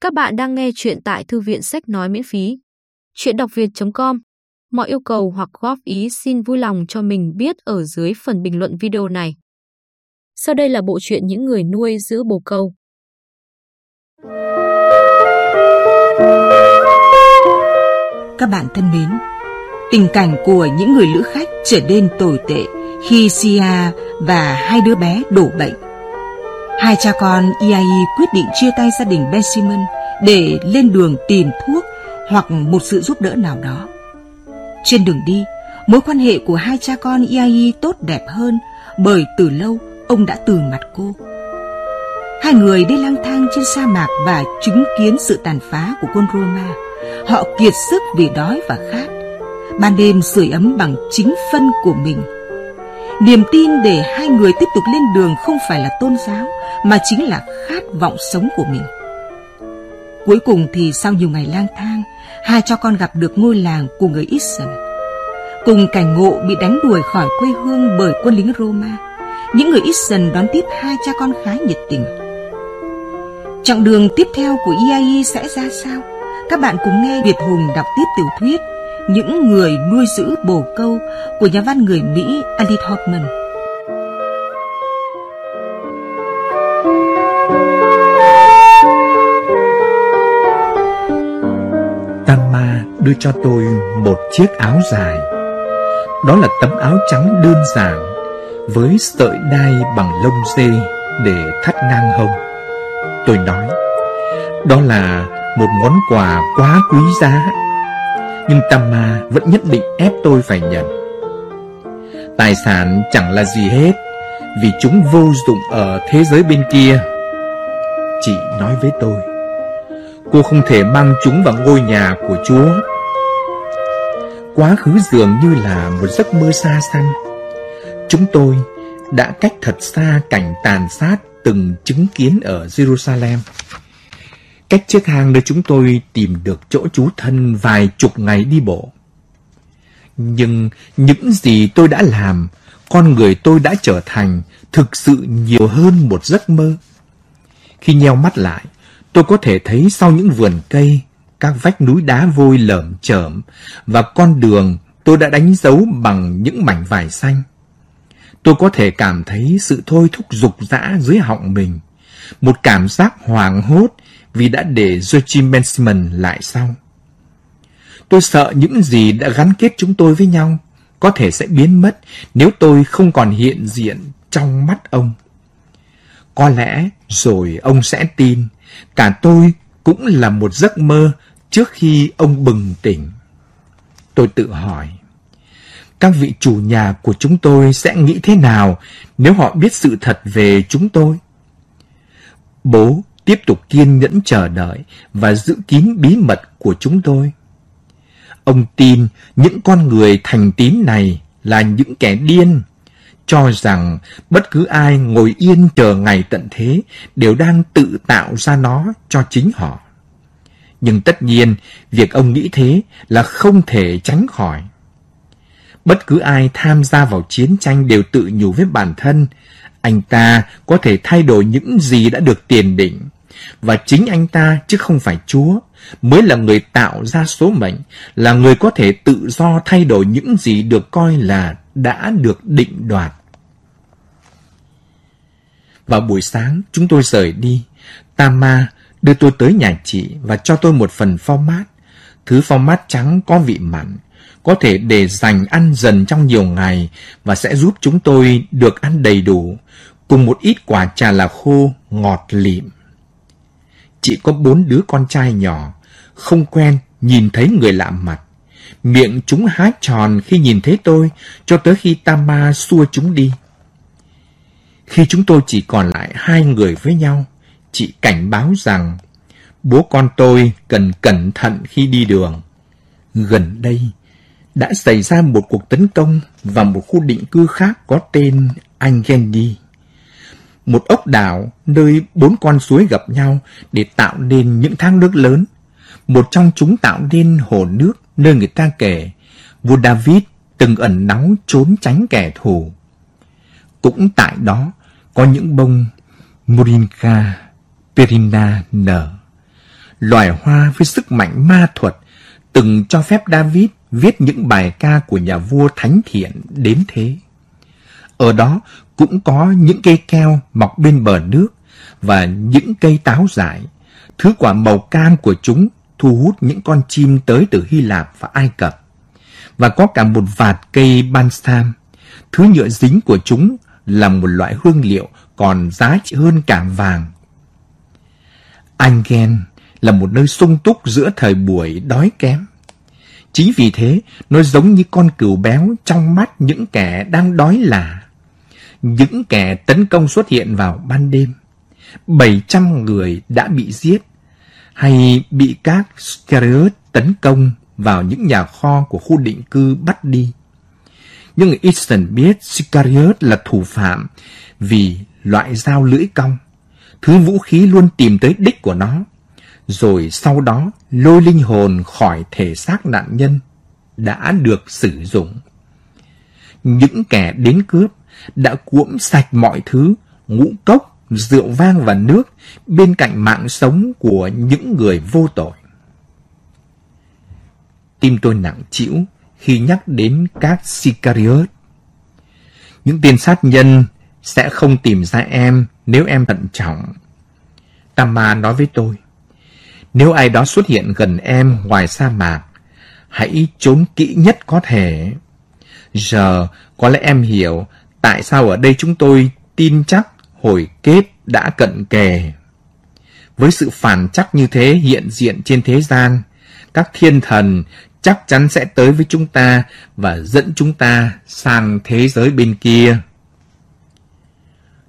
Các bạn đang nghe chuyện tại thư viện sách nói miễn phí. Chuyện đọc việt.com Mọi yêu cầu hoặc góp ý xin vui lòng cho mình biết ở dưới phần bình luận video này. Sau đây là bộ truyện những người nuôi giữ bồ câu. Các bạn thân mến, tình cảnh của những người lữ khách trở nên tồi tệ khi Sia và hai đứa bé đổ bệnh. Hai cha con Iai quyết định chia tay gia đình Ben Simon để lên đường tìm thuốc hoặc một sự giúp đỡ nào đó. Trên đường đi, mối quan hệ của hai cha con Iai tốt đẹp hơn bởi từ lâu ông đã từ mặt cô. Hai người đi lang thang trên sa mạc và chứng kiến sự tàn phá của quân Roma. Họ kiệt sức vì đói và khát. Ban đêm sưởi ấm bằng chính phân của mình. Niềm tin để hai người tiếp tục lên đường không phải là tôn giáo mà chính là khát vọng sống của mình. Cuối cùng thì sau nhiều ngày lang thang, hai cho con gặp được ngôi làng của người Israel. Cùng cảnh ngộ bị đánh đuổi khỏi quê hương bởi quân lính Roma, những người Israel đón tiếp hai cha con khá nhiệt tình. Chặng đường tiếp theo của IAI sẽ ra sao? Các bạn cùng nghe Việt Hùng đọc tiếp tiểu thuyết những người nuôi giữ bồ câu của nhà văn người Mỹ Alice Hoffman. Tama đưa cho tôi một chiếc áo dài. Đó là tấm áo trắng đơn giản với sợi đai bằng lông dê để thắt ngang hông. Tôi nói, đó là một món quà quá quý giá. Nhưng Tama vẫn nhất định ép tôi phải nhận. Tài sản chẳng là gì hết, vì chúng vô dụng ở thế giới bên kia. Chị nói với tôi, cô không thể mang chúng vào ngôi nhà của Chúa. Quá khứ dường như là một giấc mơ xa xăm. Chúng tôi đã cách thật xa cảnh tàn sát từng chứng kiến ở Jerusalem. Cách chiếc hang nơi chúng tôi tìm được chỗ trú thân vài chục ngày đi bộ. Nhưng những gì tôi đã làm, con người tôi đã trở thành thực sự nhiều hơn một giấc mơ. Khi nheo mắt lại, tôi có thể thấy sau những vườn cây, các vách núi đá vôi lởm chởm và con đường tôi đã đánh dấu bằng những mảnh vải xanh. Tôi có thể cảm thấy sự thôi thúc dục dã dưới họng mình, một cảm giác hoảng hốt vì đã để Joachim Benjamin lại sau. Tôi sợ những gì đã gắn kết chúng tôi với nhau có thể sẽ biến mất nếu tôi không còn hiện diện trong mắt ông. Có lẽ rồi ông sẽ tin cả tôi cũng là một giấc mơ trước khi ông bừng tỉnh. Tôi tự hỏi, các vị chủ nhà của chúng tôi sẽ nghĩ thế nào nếu họ biết sự thật về chúng tôi? Bố tiếp tục kiên nhẫn chờ đợi và giữ kín bí mật của chúng tôi. Ông tin những con người thành tín này là những kẻ điên, cho rằng bất cứ ai ngồi yên chờ ngày tận thế đều đang tự tạo ra nó cho chính họ. Nhưng tất nhiên, việc ông nghĩ thế là không thể tránh khỏi. Bất cứ ai tham gia vào chiến tranh đều tự nhủ với bản thân, anh ta có thể thay đổi những gì đã được tiền định. Và chính anh ta, chứ không phải Chúa, mới là người tạo ra số mệnh, là người có thể tự do thay đổi những gì được coi là đã được định đoạt. Vào buổi sáng, chúng tôi rời đi. Tama đưa tôi tới nhà chị và cho tôi một phần format. Thứ format trắng có vị mặn, có thể để dành ăn dần trong nhiều ngày và sẽ giúp chúng tôi được ăn đầy đủ, cùng một ít quả trà là khô, ngọt lịm. Chị có bốn đứa con trai nhỏ, không quen, nhìn thấy người lạ mặt. Miệng chúng há tròn khi nhìn thấy tôi, cho tới khi Tama xua chúng đi. Khi chúng tôi chỉ còn lại hai người với nhau, chị cảnh báo rằng bố con tôi cần cẩn thận khi đi đường. Gần đây, đã xảy ra một cuộc tấn công vào một khu định cư khác có tên Angendi. Một ốc đảo nơi bốn con suối gặp nhau để tạo nên những thác nước lớn. Một trong chúng tạo nên hồ nước nơi người ta kể, vua David từng ẩn náu trốn tránh kẻ thù. Cũng tại đó, có những bông Moringa perina nở. loài hoa với sức mạnh ma thuật, từng cho phép David viết những bài ca của nhà vua thánh thiện đến thế. Ở đó cũng có những cây keo mọc bên bờ nước và những cây táo dại. Thứ quả màu cam của chúng thu hút những con chim tới từ Hy Lạp và Ai Cập. Và có cả một vạt cây balsam. Thứ nhựa dính của chúng là một loại hương liệu còn giá trị hơn cả vàng. Angen là một nơi sung túc giữa thời buổi đói kém. Chính vì thế, nó giống như con cừu béo trong mắt những kẻ đang đói là. Những kẻ tấn công xuất hiện vào ban đêm. 700 người đã bị giết, hay bị các Scariot tấn công vào những nhà kho của khu định cư bắt đi. Nhưng Easton biết Scariot là thủ phạm vì loại dao lưỡi cong, thứ vũ khí luôn tìm tới đích của nó rồi sau đó lôi linh hồn khỏi thể xác nạn nhân đã được sử dụng. Những kẻ đến cướp đã cuỗm sạch mọi thứ, ngũ cốc, rượu vang và nước bên cạnh mạng sống của những người vô tội. Tim tôi nặng chịu khi nhắc đến các Sicariot. Những tên sát nhân sẽ không tìm ra em nếu em thận trọng. Tama nói với tôi. Nếu ai đó xuất hiện gần em ngoài sa mạc, hãy trốn kỹ nhất có thể. Giờ, có lẽ em hiểu tại sao ở đây chúng tôi tin chắc hồi kết đã cận kề. Với sự phản chắc như thế hiện diện trên thế gian, các thiên thần chắc chắn sẽ tới với chúng ta và dẫn chúng ta sang thế giới bên kia.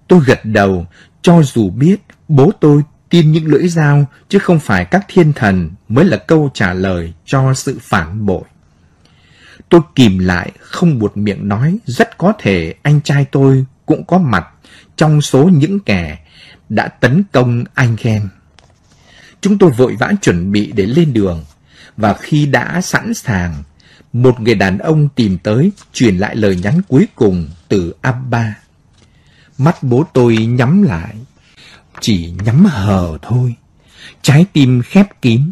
Tôi gật đầu, cho dù biết bố tôi tin những lưỡi dao chứ không phải các thiên thần mới là câu trả lời cho sự phản bội. Tôi kìm lại, không buột miệng nói, rất có thể anh trai tôi cũng có mặt trong số những kẻ đã tấn công anh Ghen. Chúng tôi vội vã chuẩn bị để lên đường, và khi đã sẵn sàng, một người đàn ông tìm tới truyền lại lời nhắn cuối cùng từ Abba. Mắt bố tôi nhắm lại, chỉ nhắm hờ thôi. Trái tim khép kín,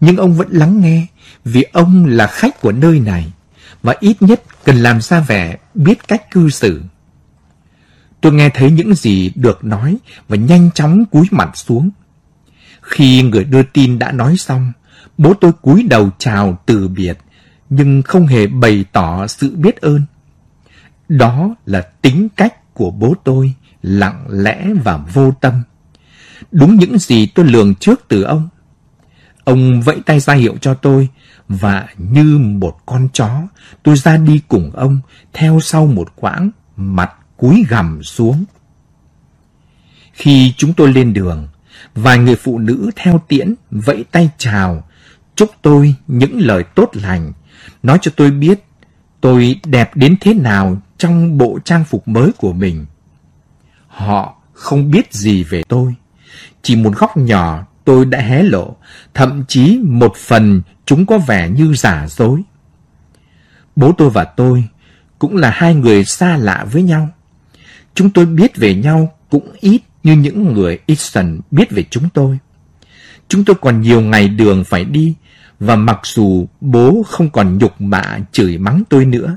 nhưng ông vẫn lắng nghe vì ông là khách của nơi này và ít nhất cần làm ra vẻ biết cách cư xử. Tôi nghe thấy những gì được nói và nhanh chóng cúi mặt xuống. Khi người đưa tin đã nói xong, bố tôi cúi đầu chào từ biệt, nhưng không hề bày tỏ sự biết ơn. Đó là tính cách của bố tôi, lặng lẽ và vô tâm. Đúng những gì tôi lường trước từ ông. Ông vẫy tay ra hiệu cho tôi, và như một con chó, tôi ra đi cùng ông, theo sau một quãng, mặt cúi gằm xuống. Khi chúng tôi lên đường, vài người phụ nữ theo tiễn vẫy tay chào, chúc tôi những lời tốt lành, nói cho tôi biết tôi đẹp đến thế nào trong bộ trang phục mới của mình. Họ không biết gì về tôi, chỉ một góc nhỏ tôi đã hé lộ, thậm chí một phần chúng có vẻ như giả dối. Bố tôi và tôi cũng là hai người xa lạ với nhau. Chúng tôi biết về nhau cũng ít như những người Easton biết về chúng tôi. Chúng tôi còn nhiều ngày đường phải đi, và mặc dù bố không còn nhục mạ chửi mắng tôi nữa,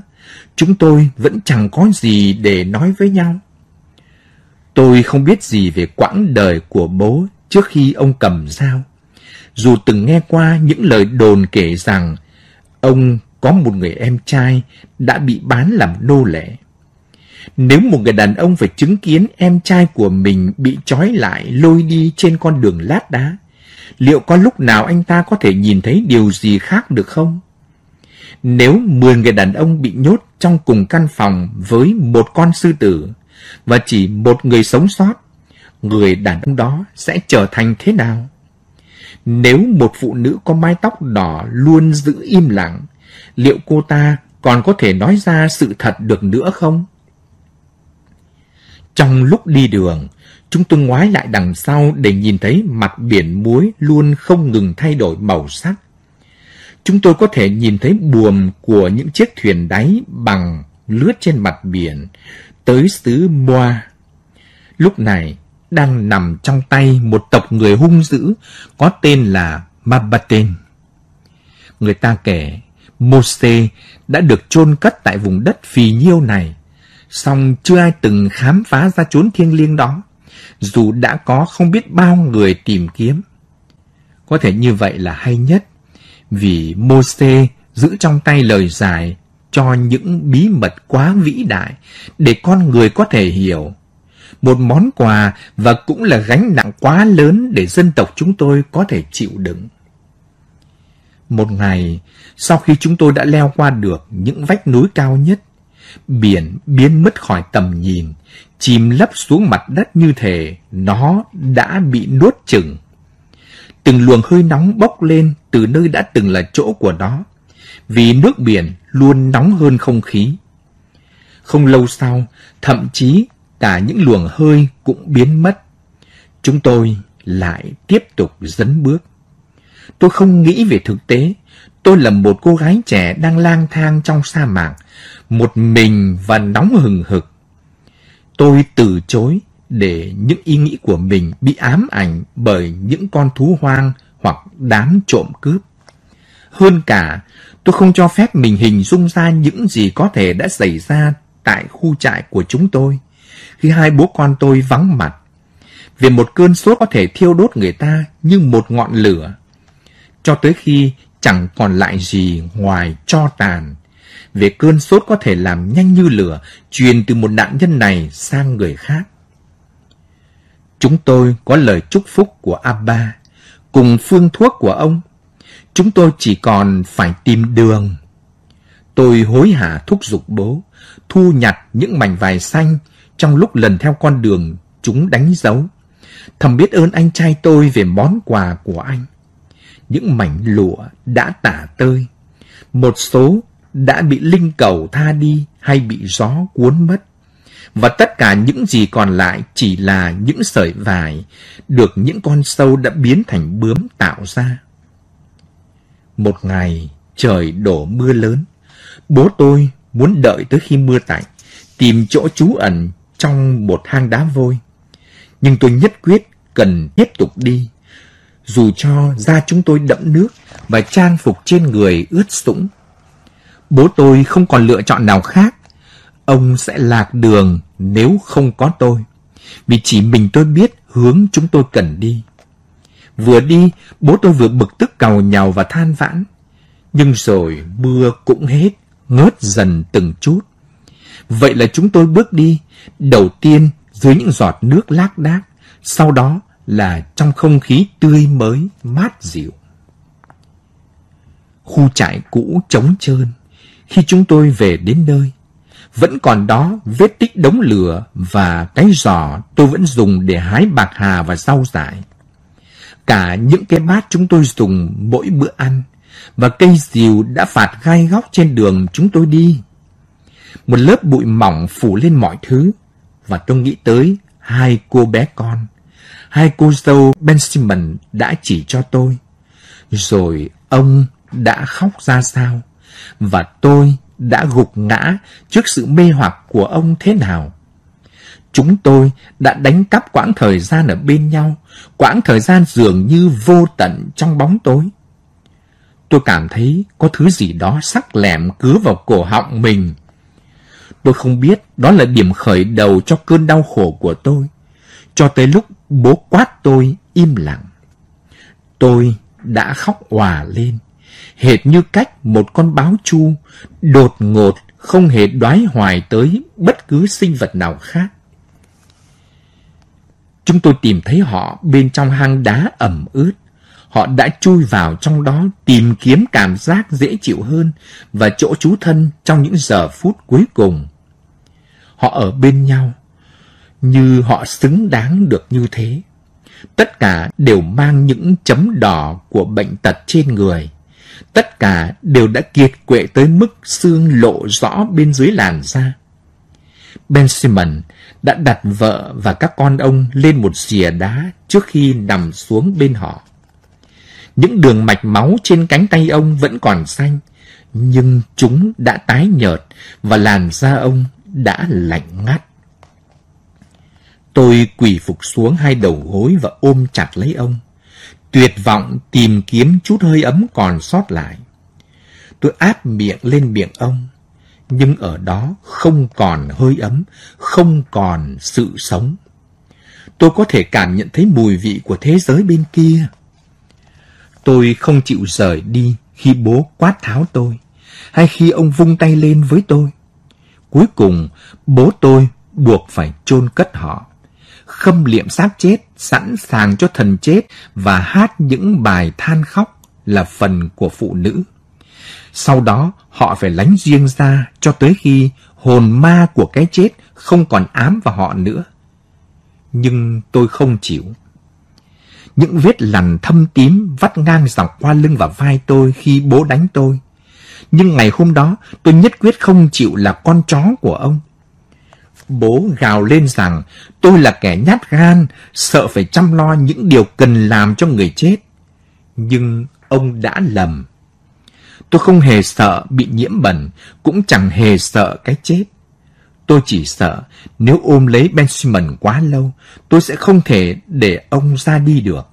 chúng tôi vẫn chẳng có gì để nói với nhau. Tôi không biết gì về quãng đời của bố trước khi ông cầm dao. Dù từng nghe qua những lời đồn kể rằng ông có một người em trai đã bị bán làm nô lệ. Nếu một người đàn ông phải chứng kiến em trai của mình bị trói lại lôi đi trên con đường lát đá, liệu có lúc nào anh ta có thể nhìn thấy điều gì khác được không? Nếu 10 người đàn ông bị nhốt trong cùng căn phòng với một con sư tử, và chỉ một người sống sót, người đàn ông đó sẽ trở thành thế nào? Nếu một phụ nữ có mái tóc đỏ luôn giữ im lặng, liệu cô ta còn có thể nói ra sự thật được nữa không? Trong lúc đi đường, chúng tôi ngoái lại đằng sau để nhìn thấy mặt biển muối luôn không ngừng thay đổi màu sắc. Chúng tôi có thể nhìn thấy buồm của những chiếc thuyền đáy bằng lướt trên mặt biển, tới xứ Moa. Lúc này, đang nằm trong tay một tộc người hung dữ có tên là Mabaten. Người ta kể Mose đã được chôn cất tại vùng đất phì nhiêu này, song chưa ai từng khám phá ra chốn thiêng liêng đó, dù đã có không biết bao người tìm kiếm. Có thể như vậy là hay nhất, vì Mose giữ trong tay lời giải cho những bí mật quá vĩ đại để con người có thể hiểu. Một món quà và cũng là gánh nặng quá lớn để dân tộc chúng tôi có thể chịu đựng. Một ngày, sau khi chúng tôi đã leo qua được những vách núi cao nhất, biển biến mất khỏi tầm nhìn, chìm lấp xuống mặt đất như thể nó đã bị nuốt chừng. Từng luồng hơi nóng bốc lên từ nơi đã từng là chỗ của nó, vì nước biển luôn nóng hơn không khí. Không lâu sau, thậm chí cả những luồng hơi cũng biến mất. Chúng tôi lại tiếp tục dấn bước. Tôi không nghĩ về thực tế. Tôi là một cô gái trẻ đang lang thang trong sa mạc, một mình và nóng hừng hực. Tôi từ chối để những ý nghĩ của mình bị ám ảnh bởi những con thú hoang hoặc đám trộm cướp. Hơn cả, tôi không cho phép mình hình dung ra những gì có thể đã xảy ra tại khu trại của chúng tôi, khi hai bố con tôi vắng mặt. Vì một cơn sốt có thể thiêu đốt người ta như một ngọn lửa, cho tới khi chẳng còn lại gì ngoài cho tàn. Về cơn sốt có thể làm nhanh như lửa, truyền từ một nạn nhân này sang người khác. Chúng tôi có lời chúc phúc của Abba, cùng phương thuốc của ông Chúng tôi chỉ còn phải tìm đường. Tôi hối hả thúc giục bố, thu nhặt những mảnh vải xanh trong lúc lần theo con đường chúng đánh dấu. Thầm biết ơn anh trai tôi về món quà của anh. Những mảnh lụa đã tả tơi. Một số đã bị linh cầu tha đi hay bị gió cuốn mất. Và tất cả những gì còn lại chỉ là những sợi vải được những con sâu đã biến thành bướm tạo ra. Một ngày, trời đổ mưa lớn. Bố tôi muốn đợi tới khi mưa tạnh, tìm chỗ trú ẩn trong một hang đá vôi. Nhưng tôi nhất quyết cần tiếp tục đi. Dù cho da chúng tôi đẫm nước và trang phục trên người ướt sũng. Bố tôi không còn lựa chọn nào khác. Ông sẽ lạc đường nếu không có tôi. Vì chỉ mình tôi biết hướng chúng tôi cần đi. Vừa đi, bố tôi vừa bực tức cầu nhào và than vãn. Nhưng rồi mưa cũng hết, ngớt dần từng chút. Vậy là chúng tôi bước đi, đầu tiên dưới những giọt nước lác đác, sau đó là trong không khí tươi mới, mát dịu. Khu trại cũ trống trơn, khi chúng tôi về đến nơi, vẫn còn đó vết tích đống lửa và cái giỏ tôi vẫn dùng để hái bạc hà và rau dại cả những cái bát chúng tôi dùng mỗi bữa ăn và cây diều đã phạt gai góc trên đường chúng tôi đi. Một lớp bụi mỏng phủ lên mọi thứ và tôi nghĩ tới hai cô bé con. Hai cô dâu Benjamin đã chỉ cho tôi. Rồi ông đã khóc ra sao và tôi đã gục ngã trước sự mê hoặc của ông thế nào. Chúng tôi đã đánh cắp quãng thời gian ở bên nhau, quãng thời gian dường như vô tận trong bóng tối. Tôi cảm thấy có thứ gì đó sắc lẹm cứa vào cổ họng mình. Tôi không biết đó là điểm khởi đầu cho cơn đau khổ của tôi. Cho tới lúc bố quát tôi im lặng. Tôi đã khóc òa lên, hệt như cách một con báo chu đột ngột không hề đoái hoài tới bất cứ sinh vật nào khác. Chúng tôi tìm thấy họ bên trong hang đá ẩm ướt. Họ đã chui vào trong đó tìm kiếm cảm giác dễ chịu hơn và chỗ trú thân trong những giờ phút cuối cùng. Họ ở bên nhau, như họ xứng đáng được như thế. Tất cả đều mang những chấm đỏ của bệnh tật trên người. Tất cả đều đã kiệt quệ tới mức xương lộ rõ bên dưới làn da. Ben Simon đã đặt vợ và các con ông lên một rìa đá trước khi nằm xuống bên họ. Những đường mạch máu trên cánh tay ông vẫn còn xanh, nhưng chúng đã tái nhợt và làn da ông đã lạnh ngắt. Tôi quỳ phục xuống hai đầu gối và ôm chặt lấy ông. Tuyệt vọng tìm kiếm chút hơi ấm còn sót lại. Tôi áp miệng lên miệng ông, nhưng ở đó không còn hơi ấm, không còn sự sống. Tôi có thể cảm nhận thấy mùi vị của thế giới bên kia. Tôi không chịu rời đi khi bố quát tháo tôi, hay khi ông vung tay lên với tôi. Cuối cùng, bố tôi buộc phải chôn cất họ, khâm liệm xác chết, sẵn sàng cho thần chết và hát những bài than khóc là phần của phụ nữ. Sau đó, họ phải lánh riêng ra cho tới khi hồn ma của cái chết không còn ám vào họ nữa. Nhưng tôi không chịu. Những vết lằn thâm tím vắt ngang dọc qua lưng và vai tôi khi bố đánh tôi. Nhưng ngày hôm đó, tôi nhất quyết không chịu là con chó của ông. Bố gào lên rằng tôi là kẻ nhát gan, sợ phải chăm lo những điều cần làm cho người chết. Nhưng ông đã lầm. Tôi không hề sợ bị nhiễm bẩn, cũng chẳng hề sợ cái chết. Tôi chỉ sợ nếu ôm lấy Benjamin quá lâu, tôi sẽ không thể để ông ra đi được.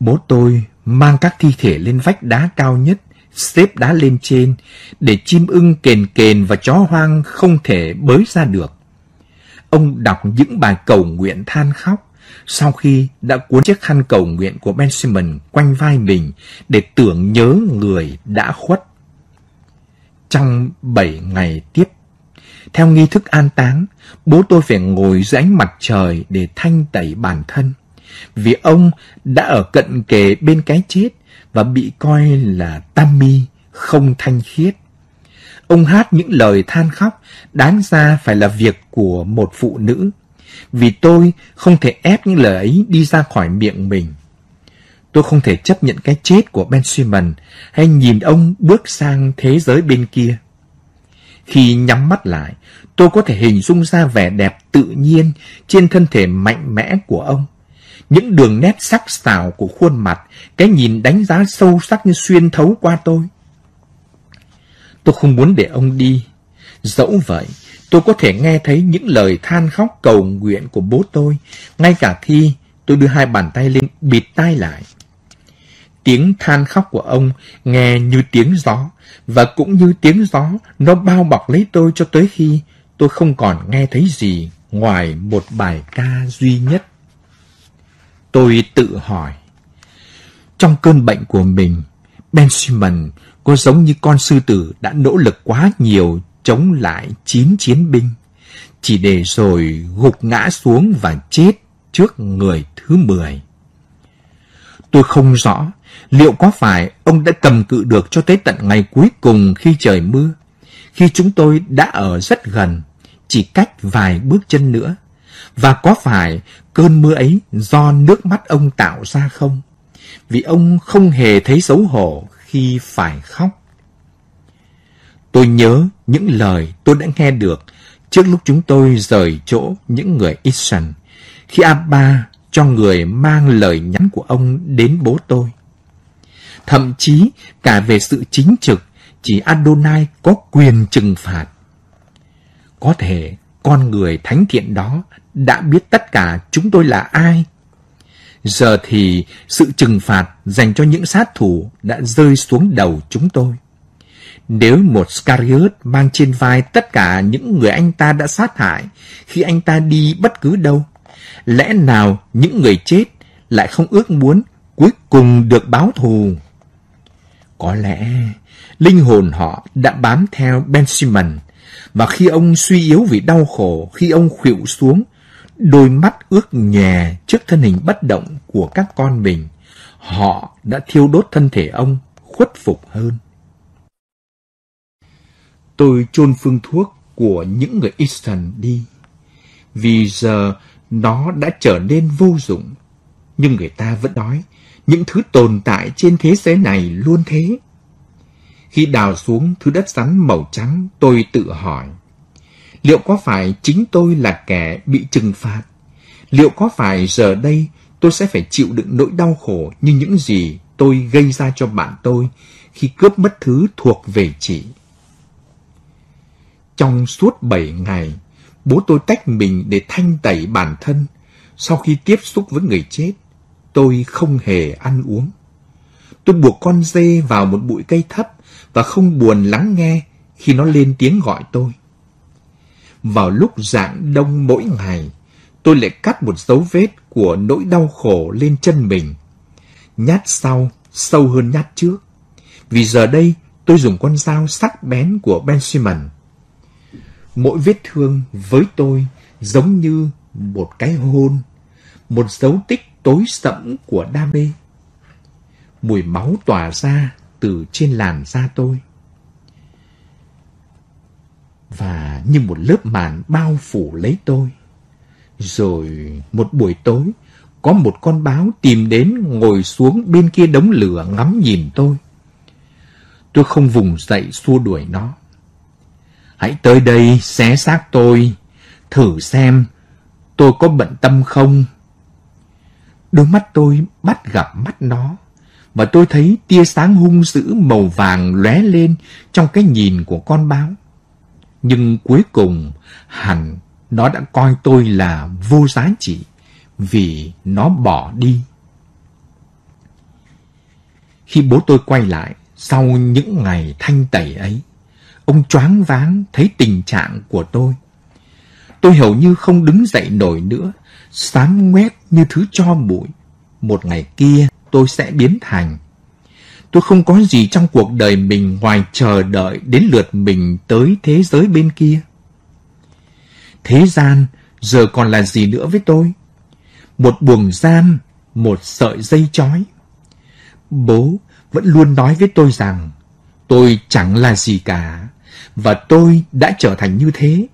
Bố tôi mang các thi thể lên vách đá cao nhất, xếp đá lên trên, để chim ưng kền kền và chó hoang không thể bới ra được. Ông đọc những bài cầu nguyện than khóc, sau khi đã cuốn chiếc khăn cầu nguyện của Benjamin quanh vai mình để tưởng nhớ người đã khuất. Trong bảy ngày tiếp, theo nghi thức an táng, bố tôi phải ngồi dưới ánh mặt trời để thanh tẩy bản thân, vì ông đã ở cận kề bên cái chết và bị coi là Tammy không thanh khiết. Ông hát những lời than khóc, đáng ra phải là việc của một phụ nữ vì tôi không thể ép những lời ấy đi ra khỏi miệng mình. Tôi không thể chấp nhận cái chết của Ben Simon hay nhìn ông bước sang thế giới bên kia. Khi nhắm mắt lại, tôi có thể hình dung ra vẻ đẹp tự nhiên trên thân thể mạnh mẽ của ông. Những đường nét sắc sảo của khuôn mặt, cái nhìn đánh giá sâu sắc như xuyên thấu qua tôi. Tôi không muốn để ông đi. Dẫu vậy, Tôi có thể nghe thấy những lời than khóc cầu nguyện của bố tôi, ngay cả khi tôi đưa hai bàn tay lên bịt tai lại. Tiếng than khóc của ông nghe như tiếng gió, và cũng như tiếng gió, nó bao bọc lấy tôi cho tới khi tôi không còn nghe thấy gì ngoài một bài ca duy nhất. Tôi tự hỏi, trong cơn bệnh của mình, Ben Simon có giống như con sư tử đã nỗ lực quá nhiều chống lại chín chiến binh, chỉ để rồi gục ngã xuống và chết trước người thứ mười. Tôi không rõ liệu có phải ông đã cầm cự được cho tới tận ngày cuối cùng khi trời mưa, khi chúng tôi đã ở rất gần, chỉ cách vài bước chân nữa, và có phải cơn mưa ấy do nước mắt ông tạo ra không? Vì ông không hề thấy xấu hổ khi phải khóc. Tôi nhớ những lời tôi đã nghe được trước lúc chúng tôi rời chỗ những người israel khi Abba cho người mang lời nhắn của ông đến bố tôi. Thậm chí cả về sự chính trực, chỉ Adonai có quyền trừng phạt. Có thể con người thánh thiện đó đã biết tất cả chúng tôi là ai. Giờ thì sự trừng phạt dành cho những sát thủ đã rơi xuống đầu chúng tôi. Nếu một Scariot mang trên vai tất cả những người anh ta đã sát hại khi anh ta đi bất cứ đâu, lẽ nào những người chết lại không ước muốn cuối cùng được báo thù? Có lẽ linh hồn họ đã bám theo Ben Simon, và khi ông suy yếu vì đau khổ, khi ông khuỵu xuống, đôi mắt ướt nhè trước thân hình bất động của các con mình, họ đã thiêu đốt thân thể ông khuất phục hơn tôi chôn phương thuốc của những người Eastern đi. Vì giờ nó đã trở nên vô dụng. Nhưng người ta vẫn nói, những thứ tồn tại trên thế giới này luôn thế. Khi đào xuống thứ đất rắn màu trắng, tôi tự hỏi, liệu có phải chính tôi là kẻ bị trừng phạt? Liệu có phải giờ đây tôi sẽ phải chịu đựng nỗi đau khổ như những gì tôi gây ra cho bạn tôi khi cướp mất thứ thuộc về chị? Trong suốt bảy ngày, bố tôi tách mình để thanh tẩy bản thân. Sau khi tiếp xúc với người chết, tôi không hề ăn uống. Tôi buộc con dê vào một bụi cây thấp và không buồn lắng nghe khi nó lên tiếng gọi tôi. Vào lúc dạng đông mỗi ngày, tôi lại cắt một dấu vết của nỗi đau khổ lên chân mình. Nhát sau sâu hơn nhát trước. Vì giờ đây tôi dùng con dao sắc bén của Ben Simon. Mỗi vết thương với tôi giống như một cái hôn, một dấu tích tối sẫm của đam mê. Mùi máu tỏa ra từ trên làn da tôi. Và như một lớp màn bao phủ lấy tôi. Rồi một buổi tối, có một con báo tìm đến ngồi xuống bên kia đống lửa ngắm nhìn tôi. Tôi không vùng dậy xua đuổi nó. Hãy tới đây xé xác tôi, thử xem tôi có bận tâm không. Đôi mắt tôi bắt gặp mắt nó, và tôi thấy tia sáng hung dữ màu vàng lóe lên trong cái nhìn của con báo. Nhưng cuối cùng, hẳn nó đã coi tôi là vô giá trị vì nó bỏ đi. Khi bố tôi quay lại, sau những ngày thanh tẩy ấy, ông choáng váng thấy tình trạng của tôi. Tôi hầu như không đứng dậy nổi nữa, xám ngoét như thứ cho bụi. Một ngày kia tôi sẽ biến thành. Tôi không có gì trong cuộc đời mình ngoài chờ đợi đến lượt mình tới thế giới bên kia. Thế gian giờ còn là gì nữa với tôi? Một buồng giam, một sợi dây chói. Bố vẫn luôn nói với tôi rằng tôi chẳng là gì cả và tôi đã trở thành như thế.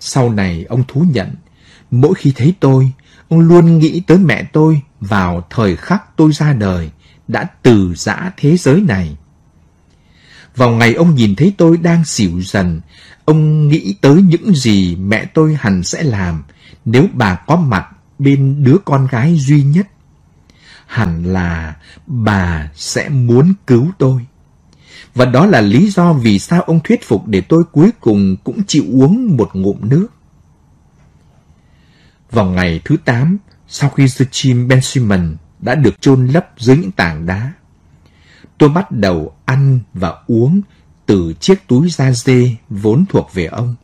Sau này ông thú nhận, mỗi khi thấy tôi, ông luôn nghĩ tới mẹ tôi vào thời khắc tôi ra đời, đã từ giã thế giới này. Vào ngày ông nhìn thấy tôi đang xỉu dần, ông nghĩ tới những gì mẹ tôi hẳn sẽ làm nếu bà có mặt bên đứa con gái duy nhất. Hẳn là bà sẽ muốn cứu tôi. Và đó là lý do vì sao ông thuyết phục để tôi cuối cùng cũng chịu uống một ngụm nước. Vào ngày thứ 8, sau khi Jim Benjamin đã được chôn lấp dưới những tảng đá, tôi bắt đầu ăn và uống từ chiếc túi da dê vốn thuộc về ông.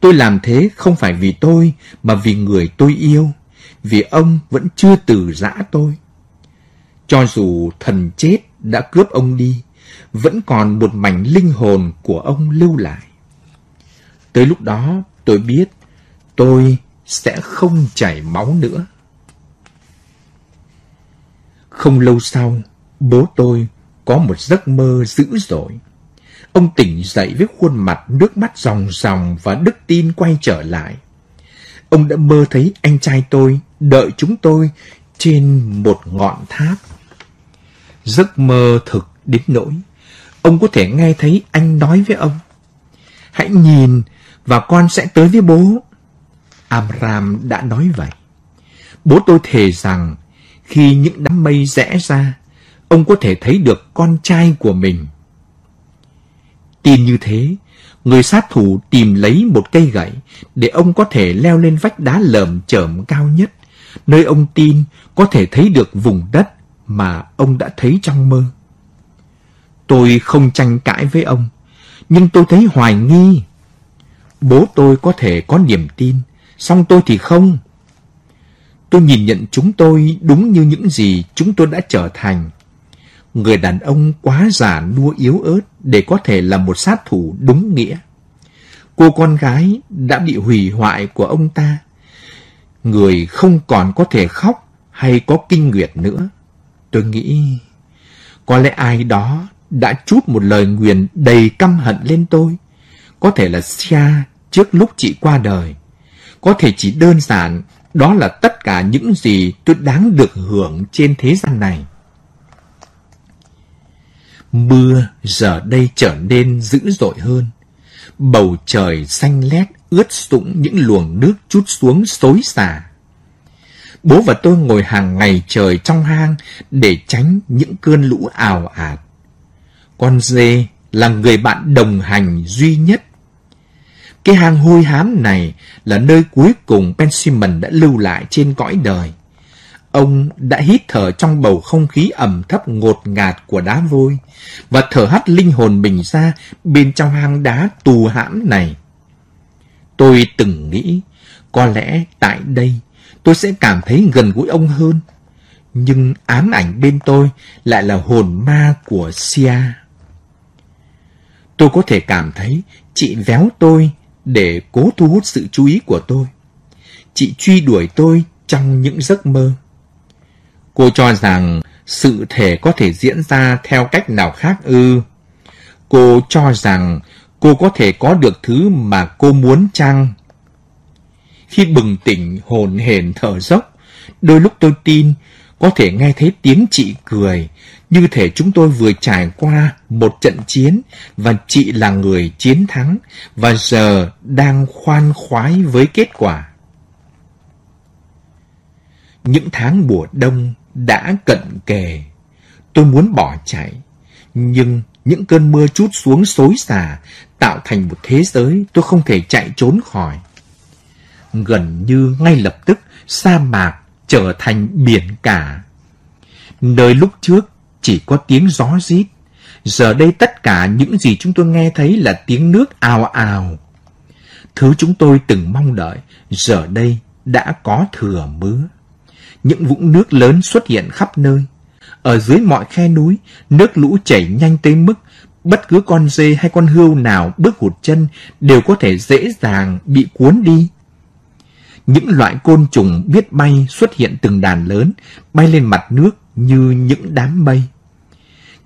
Tôi làm thế không phải vì tôi, mà vì người tôi yêu, vì ông vẫn chưa từ giã tôi. Cho dù thần chết đã cướp ông đi, vẫn còn một mảnh linh hồn của ông lưu lại. Tới lúc đó tôi biết tôi sẽ không chảy máu nữa. Không lâu sau, bố tôi có một giấc mơ dữ dội. Ông tỉnh dậy với khuôn mặt nước mắt ròng ròng và đức tin quay trở lại. Ông đã mơ thấy anh trai tôi đợi chúng tôi trên một ngọn tháp. Giấc mơ thực đến nỗi, ông có thể nghe thấy anh nói với ông. Hãy nhìn và con sẽ tới với bố. Amram đã nói vậy. Bố tôi thề rằng khi những đám mây rẽ ra, ông có thể thấy được con trai của mình. Tin như thế, người sát thủ tìm lấy một cây gậy để ông có thể leo lên vách đá lởm chởm cao nhất, nơi ông tin có thể thấy được vùng đất mà ông đã thấy trong mơ. Tôi không tranh cãi với ông, nhưng tôi thấy hoài nghi. Bố tôi có thể có niềm tin, song tôi thì không. Tôi nhìn nhận chúng tôi đúng như những gì chúng tôi đã trở thành. Người đàn ông quá già nua yếu ớt để có thể là một sát thủ đúng nghĩa. Cô con gái đã bị hủy hoại của ông ta. Người không còn có thể khóc hay có kinh nguyệt nữa. Tôi nghĩ có lẽ ai đó đã chút một lời nguyền đầy căm hận lên tôi. Có thể là Sia trước lúc chị qua đời. Có thể chỉ đơn giản đó là tất cả những gì tôi đáng được hưởng trên thế gian này. Mưa giờ đây trở nên dữ dội hơn. Bầu trời xanh lét ướt sũng những luồng nước chút xuống xối xả. Bố và tôi ngồi hàng ngày trời trong hang để tránh những cơn lũ ảo ạt. Con dê là người bạn đồng hành duy nhất. Cái hang hôi hám này là nơi cuối cùng Pensiman đã lưu lại trên cõi đời. Ông đã hít thở trong bầu không khí ẩm thấp ngột ngạt của đá vôi và thở hắt linh hồn mình ra bên trong hang đá tù hãm này. Tôi từng nghĩ, có lẽ tại đây tôi sẽ cảm thấy gần gũi ông hơn. Nhưng ám ảnh bên tôi lại là hồn ma của Sia. Tôi có thể cảm thấy chị véo tôi để cố thu hút sự chú ý của tôi. Chị truy đuổi tôi trong những giấc mơ. Cô cho rằng sự thể có thể diễn ra theo cách nào khác ư? Cô cho rằng cô có thể có được thứ mà cô muốn chăng? Khi bừng tỉnh hồn hển thở dốc, đôi lúc tôi tin có thể nghe thấy tiếng chị cười, như thể chúng tôi vừa trải qua một trận chiến và chị là người chiến thắng và giờ đang khoan khoái với kết quả. Những tháng mùa đông đã cận kề. Tôi muốn bỏ chạy, nhưng những cơn mưa chút xuống xối xả tạo thành một thế giới tôi không thể chạy trốn khỏi. Gần như ngay lập tức sa mạc trở thành biển cả. Nơi lúc trước chỉ có tiếng gió rít, giờ đây tất cả những gì chúng tôi nghe thấy là tiếng nước ào ào. Thứ chúng tôi từng mong đợi, giờ đây đã có thừa mưa. Những vũng nước lớn xuất hiện khắp nơi. Ở dưới mọi khe núi, nước lũ chảy nhanh tới mức bất cứ con dê hay con hươu nào bước hụt chân đều có thể dễ dàng bị cuốn đi. Những loại côn trùng biết bay xuất hiện từng đàn lớn, bay lên mặt nước như những đám mây.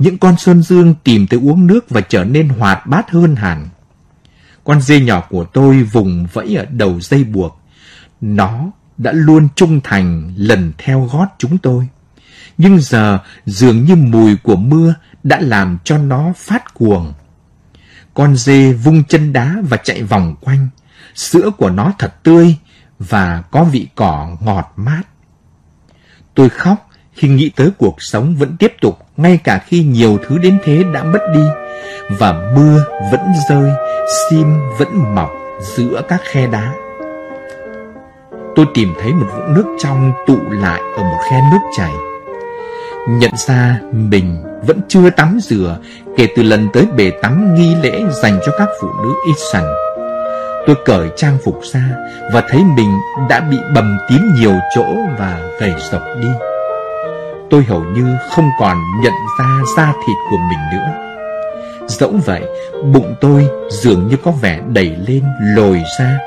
Những con sơn dương tìm tới uống nước và trở nên hoạt bát hơn hẳn. Con dê nhỏ của tôi vùng vẫy ở đầu dây buộc. Nó đã luôn trung thành lần theo gót chúng tôi. Nhưng giờ dường như mùi của mưa đã làm cho nó phát cuồng. Con dê vung chân đá và chạy vòng quanh. Sữa của nó thật tươi và có vị cỏ ngọt mát. Tôi khóc khi nghĩ tới cuộc sống vẫn tiếp tục ngay cả khi nhiều thứ đến thế đã mất đi và mưa vẫn rơi, sim vẫn mọc giữa các khe đá. Tôi tìm thấy một vũng nước trong tụ lại ở một khe nước chảy. Nhận ra mình vẫn chưa tắm rửa kể từ lần tới bể tắm nghi lễ dành cho các phụ nữ Isan. Tôi cởi trang phục ra và thấy mình đã bị bầm tím nhiều chỗ và gầy rộc đi. Tôi hầu như không còn nhận ra da thịt của mình nữa. Dẫu vậy, bụng tôi dường như có vẻ đầy lên, lồi ra,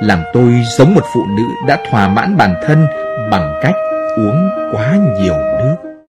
làm tôi giống một phụ nữ đã thỏa mãn bản thân bằng cách uống quá nhiều nước.